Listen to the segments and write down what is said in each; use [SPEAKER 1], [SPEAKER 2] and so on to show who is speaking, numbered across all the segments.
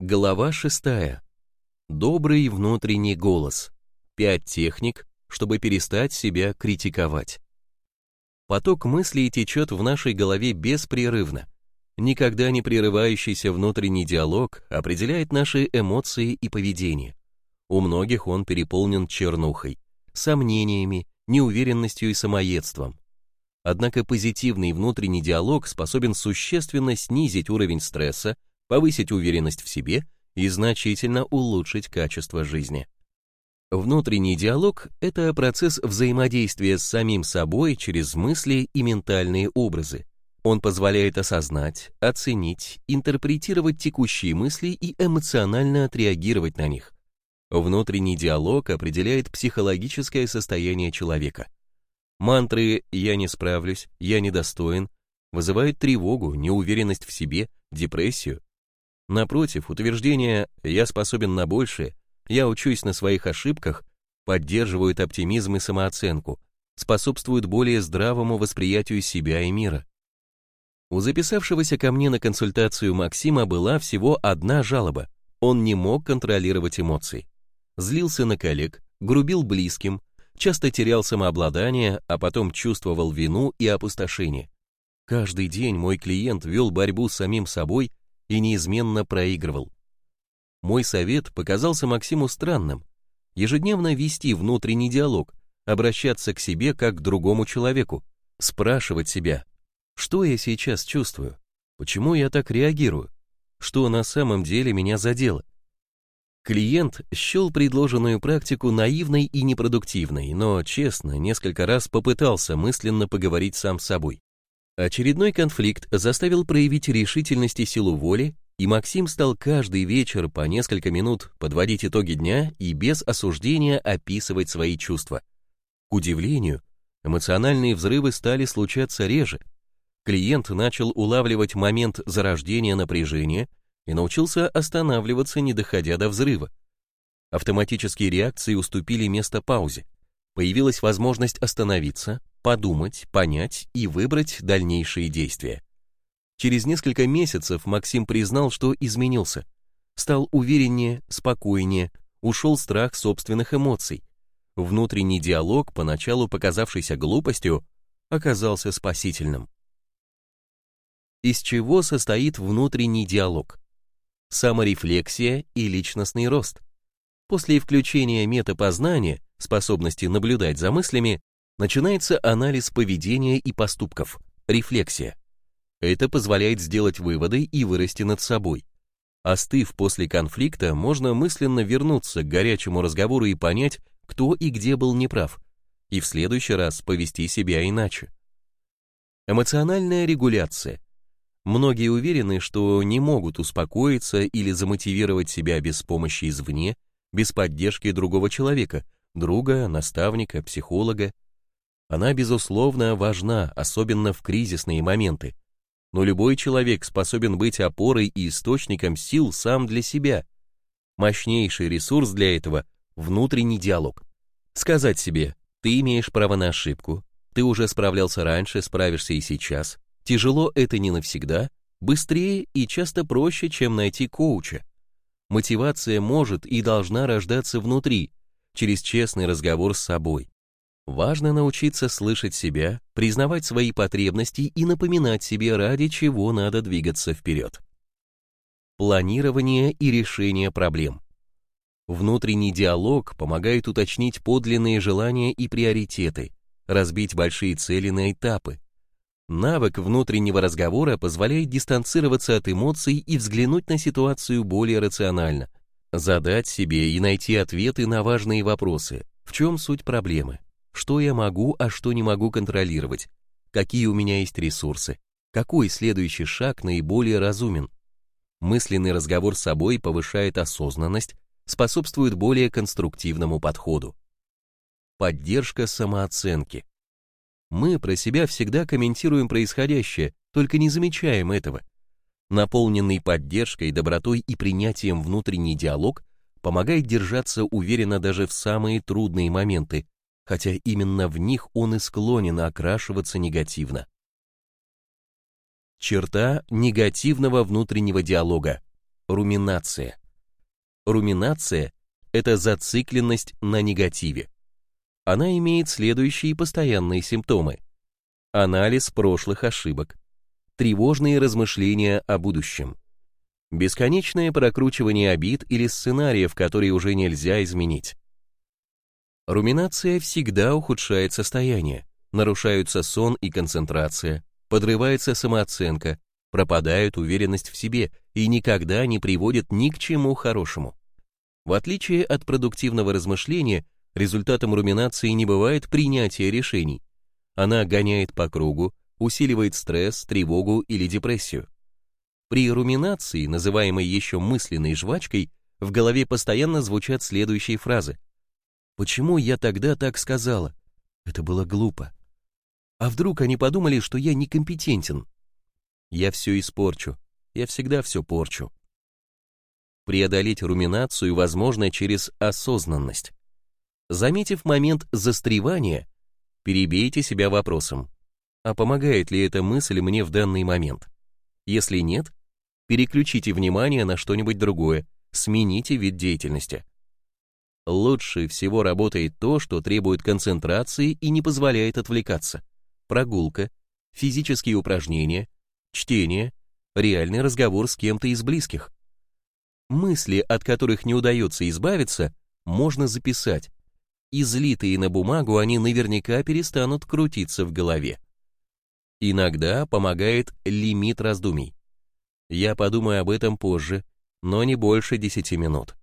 [SPEAKER 1] Глава шестая. Добрый внутренний голос. Пять техник, чтобы перестать себя критиковать. Поток мыслей течет в нашей голове беспрерывно. Никогда не прерывающийся внутренний диалог определяет наши эмоции и поведение. У многих он переполнен чернухой, сомнениями, неуверенностью и самоедством. Однако позитивный внутренний диалог способен существенно снизить уровень стресса, повысить уверенность в себе и значительно улучшить качество жизни. Внутренний диалог – это процесс взаимодействия с самим собой через мысли и ментальные образы. Он позволяет осознать, оценить, интерпретировать текущие мысли и эмоционально отреагировать на них. Внутренний диалог определяет психологическое состояние человека. Мантры «я не справлюсь», «я недостоин» вызывают тревогу, неуверенность в себе, депрессию. Напротив, утверждение «я способен на большее», «я учусь на своих ошибках» поддерживают оптимизм и самооценку, способствуют более здравому восприятию себя и мира. У записавшегося ко мне на консультацию Максима была всего одна жалоба. Он не мог контролировать эмоции. Злился на коллег, грубил близким, часто терял самообладание, а потом чувствовал вину и опустошение. Каждый день мой клиент вел борьбу с самим собой и неизменно проигрывал. Мой совет показался Максиму странным. Ежедневно вести внутренний диалог, обращаться к себе как к другому человеку, спрашивать себя, что я сейчас чувствую, почему я так реагирую, что на самом деле меня задело. Клиент счел предложенную практику наивной и непродуктивной, но честно, несколько раз попытался мысленно поговорить сам с собой. Очередной конфликт заставил проявить решительность и силу воли, и Максим стал каждый вечер по несколько минут подводить итоги дня и без осуждения описывать свои чувства. К удивлению, эмоциональные взрывы стали случаться реже. Клиент начал улавливать момент зарождения напряжения и научился останавливаться, не доходя до взрыва. Автоматические реакции уступили место паузе. Появилась возможность остановиться, подумать, понять и выбрать дальнейшие действия. Через несколько месяцев Максим признал, что изменился. Стал увереннее, спокойнее, ушел страх собственных эмоций. Внутренний диалог, поначалу показавшийся глупостью, оказался спасительным. Из чего состоит внутренний диалог? саморефлексия и личностный рост. После включения метапознания, способности наблюдать за мыслями, начинается анализ поведения и поступков, рефлексия. Это позволяет сделать выводы и вырасти над собой. Остыв после конфликта, можно мысленно вернуться к горячему разговору и понять, кто и где был неправ, и в следующий раз повести себя иначе. Эмоциональная регуляция – Многие уверены, что не могут успокоиться или замотивировать себя без помощи извне, без поддержки другого человека, друга, наставника, психолога. Она, безусловно, важна, особенно в кризисные моменты. Но любой человек способен быть опорой и источником сил сам для себя. Мощнейший ресурс для этого – внутренний диалог. Сказать себе «ты имеешь право на ошибку», «ты уже справлялся раньше, справишься и сейчас», Тяжело это не навсегда, быстрее и часто проще, чем найти коуча. Мотивация может и должна рождаться внутри, через честный разговор с собой. Важно научиться слышать себя, признавать свои потребности и напоминать себе, ради чего надо двигаться вперед. Планирование и решение проблем. Внутренний диалог помогает уточнить подлинные желания и приоритеты, разбить большие цели на этапы, Навык внутреннего разговора позволяет дистанцироваться от эмоций и взглянуть на ситуацию более рационально, задать себе и найти ответы на важные вопросы. В чем суть проблемы? Что я могу, а что не могу контролировать? Какие у меня есть ресурсы? Какой следующий шаг наиболее разумен? Мысленный разговор с собой повышает осознанность, способствует более конструктивному подходу. Поддержка самооценки. Мы про себя всегда комментируем происходящее, только не замечаем этого. Наполненный поддержкой, добротой и принятием внутренний диалог помогает держаться уверенно даже в самые трудные моменты, хотя именно в них он и склонен окрашиваться негативно. Черта негативного внутреннего диалога. руминация. Руминация – это зацикленность на негативе. Она имеет следующие постоянные симптомы. Анализ прошлых ошибок, тревожные размышления о будущем, бесконечное прокручивание обид или сценариев, которые уже нельзя изменить. Руминация всегда ухудшает состояние, нарушаются сон и концентрация, подрывается самооценка, пропадает уверенность в себе и никогда не приводит ни к чему хорошему. В отличие от продуктивного размышления, результатом руминации не бывает принятия решений. Она гоняет по кругу, усиливает стресс, тревогу или депрессию. При руминации, называемой еще мысленной жвачкой, в голове постоянно звучат следующие фразы. «Почему я тогда так сказала? Это было глупо. А вдруг они подумали, что я некомпетентен? Я все испорчу. Я всегда все порчу. Преодолеть руминацию возможно через осознанность. Заметив момент застревания, перебейте себя вопросом, а помогает ли эта мысль мне в данный момент? Если нет, переключите внимание на что-нибудь другое, смените вид деятельности. Лучше всего работает то, что требует концентрации и не позволяет отвлекаться прогулка, физические упражнения, чтение, реальный разговор с кем-то из близких. Мысли, от которых не удается избавиться, можно записать. Излитые на бумагу они наверняка перестанут крутиться в голове. Иногда помогает лимит раздумий. Я подумаю об этом позже, но не больше 10 минут.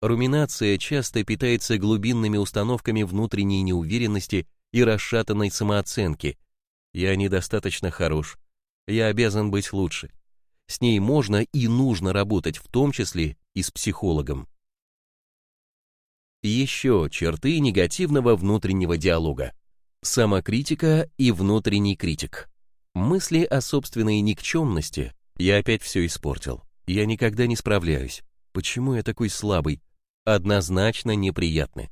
[SPEAKER 1] Руминация часто питается глубинными установками внутренней неуверенности и расшатанной самооценки. Я недостаточно хорош. Я обязан быть лучше. С ней можно и нужно работать, в том числе и с психологом. Еще черты негативного внутреннего диалога. Самокритика и внутренний критик. Мысли о собственной никчемности. Я опять все испортил. Я никогда не справляюсь. Почему я такой слабый? Однозначно неприятны.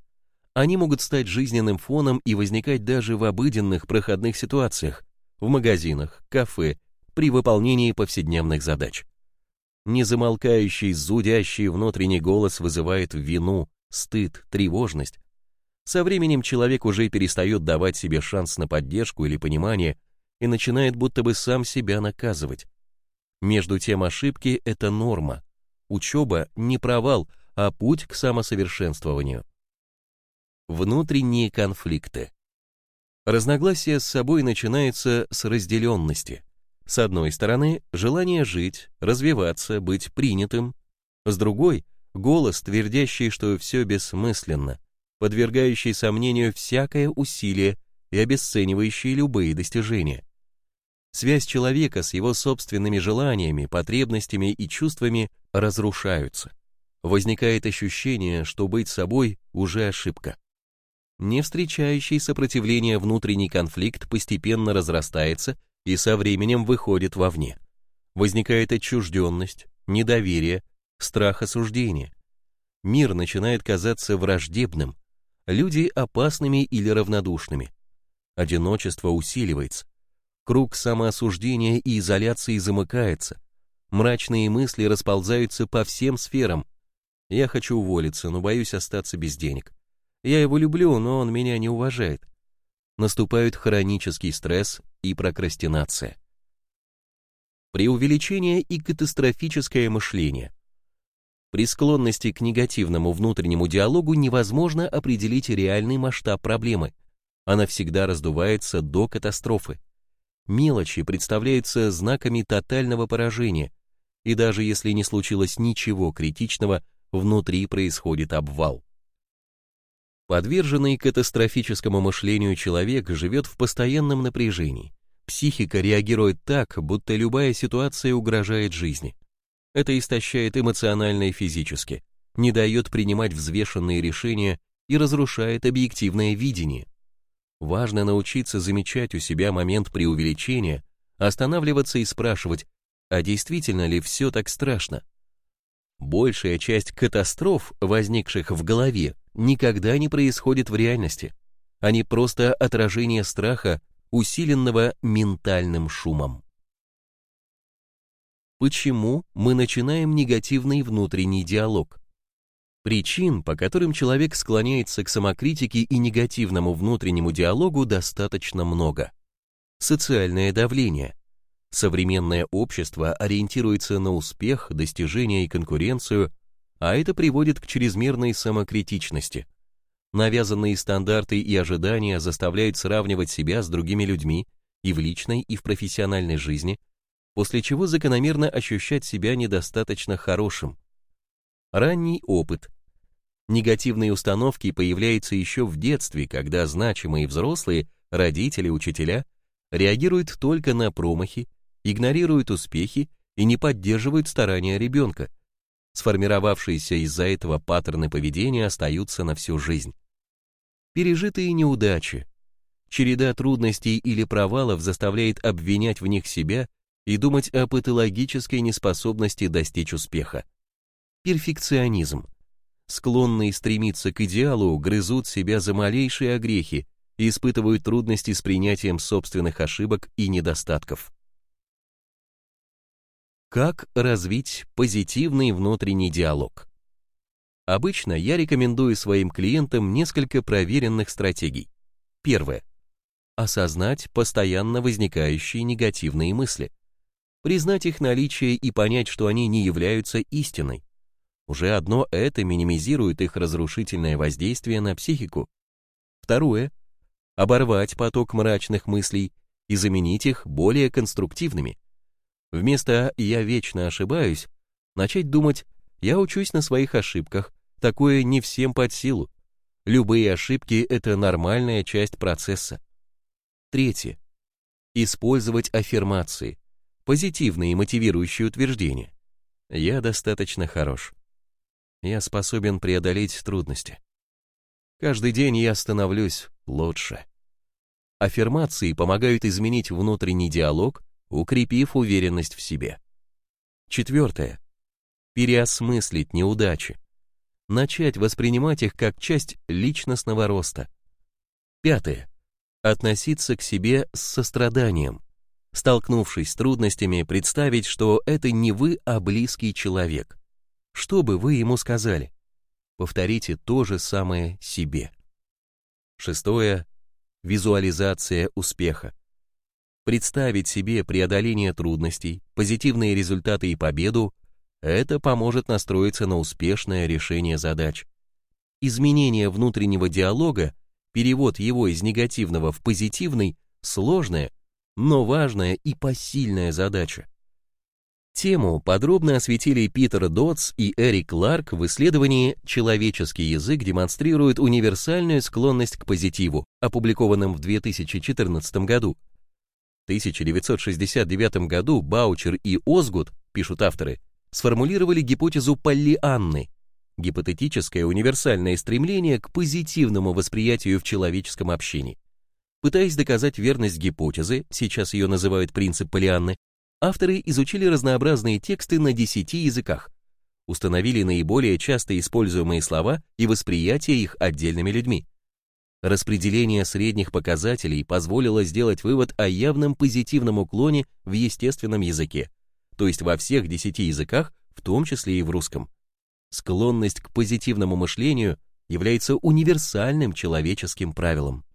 [SPEAKER 1] Они могут стать жизненным фоном и возникать даже в обыденных проходных ситуациях, в магазинах, кафе, при выполнении повседневных задач. Незамолкающий, зудящий внутренний голос вызывает вину, стыд, тревожность. Со временем человек уже перестает давать себе шанс на поддержку или понимание и начинает будто бы сам себя наказывать. Между тем ошибки — это норма. Учеба — не провал, а путь к самосовершенствованию внутренние конфликты. Разногласие с собой начинается с разделенности. С одной стороны, желание жить, развиваться, быть принятым. С другой, голос, твердящий, что все бессмысленно, подвергающий сомнению всякое усилие и обесценивающий любые достижения. Связь человека с его собственными желаниями, потребностями и чувствами разрушаются. Возникает ощущение, что быть собой уже ошибка не встречающий сопротивления внутренний конфликт постепенно разрастается и со временем выходит вовне. Возникает отчужденность, недоверие, страх осуждения. Мир начинает казаться враждебным, люди опасными или равнодушными. Одиночество усиливается. Круг самоосуждения и изоляции замыкается. Мрачные мысли расползаются по всем сферам. Я хочу уволиться, но боюсь остаться без денег. Я его люблю, но он меня не уважает. Наступают хронический стресс и прокрастинация. Преувеличение и катастрофическое мышление. При склонности к негативному внутреннему диалогу невозможно определить реальный масштаб проблемы. Она всегда раздувается до катастрофы. Мелочи представляются знаками тотального поражения, и даже если не случилось ничего критичного, внутри происходит обвал. Подверженный катастрофическому мышлению человек живет в постоянном напряжении. Психика реагирует так, будто любая ситуация угрожает жизни. Это истощает эмоционально и физически, не дает принимать взвешенные решения и разрушает объективное видение. Важно научиться замечать у себя момент преувеличения, останавливаться и спрашивать, а действительно ли все так страшно? Большая часть катастроф, возникших в голове, никогда не происходит в реальности. Они просто отражение страха, усиленного ментальным шумом. Почему мы начинаем негативный внутренний диалог? Причин, по которым человек склоняется к самокритике и негативному внутреннему диалогу, достаточно много. Социальное давление. Современное общество ориентируется на успех, достижения и конкуренцию, а это приводит к чрезмерной самокритичности. Навязанные стандарты и ожидания заставляют сравнивать себя с другими людьми и в личной, и в профессиональной жизни, после чего закономерно ощущать себя недостаточно хорошим. Ранний опыт. Негативные установки появляются еще в детстве, когда значимые взрослые, родители, учителя реагируют только на промахи, игнорируют успехи и не поддерживают старания ребенка. Сформировавшиеся из-за этого паттерны поведения остаются на всю жизнь. Пережитые неудачи. Череда трудностей или провалов заставляет обвинять в них себя и думать о патологической неспособности достичь успеха. Перфекционизм. Склонные стремиться к идеалу грызут себя за малейшие огрехи и испытывают трудности с принятием собственных ошибок и недостатков. Как развить позитивный внутренний диалог? Обычно я рекомендую своим клиентам несколько проверенных стратегий. Первое. Осознать постоянно возникающие негативные мысли признать их наличие и понять, что они не являются истиной. Уже одно это минимизирует их разрушительное воздействие на психику. Второе. Оборвать поток мрачных мыслей и заменить их более конструктивными. Вместо «я вечно ошибаюсь» начать думать «я учусь на своих ошибках», такое не всем под силу. Любые ошибки – это нормальная часть процесса. Третье. Использовать аффирмации, позитивные и мотивирующие утверждения. Я достаточно хорош. Я способен преодолеть трудности. Каждый день я становлюсь лучше. Аффирмации помогают изменить внутренний диалог, укрепив уверенность в себе. Четвертое. Переосмыслить неудачи. Начать воспринимать их как часть личностного роста. Пятое. Относиться к себе с состраданием столкнувшись с трудностями, представить, что это не вы, а близкий человек. Что бы вы ему сказали? Повторите то же самое себе. Шестое. Визуализация успеха. Представить себе преодоление трудностей, позитивные результаты и победу – это поможет настроиться на успешное решение задач. Изменение внутреннего диалога, перевод его из негативного в позитивный – сложное, но важная и посильная задача. Тему подробно осветили Питер Дотс и Эрик Кларк в исследовании «Человеческий язык демонстрирует универсальную склонность к позитиву», опубликованном в 2014 году. В 1969 году Баучер и Озгуд, пишут авторы, сформулировали гипотезу Поллианны, гипотетическое универсальное стремление к позитивному восприятию в человеческом общении. Пытаясь доказать верность гипотезы, сейчас ее называют принцип Полианны, авторы изучили разнообразные тексты на 10 языках, установили наиболее часто используемые слова и восприятие их отдельными людьми. Распределение средних показателей позволило сделать вывод о явном позитивном уклоне в естественном языке, то есть во всех 10 языках, в том числе и в русском. Склонность к позитивному мышлению является универсальным человеческим правилом.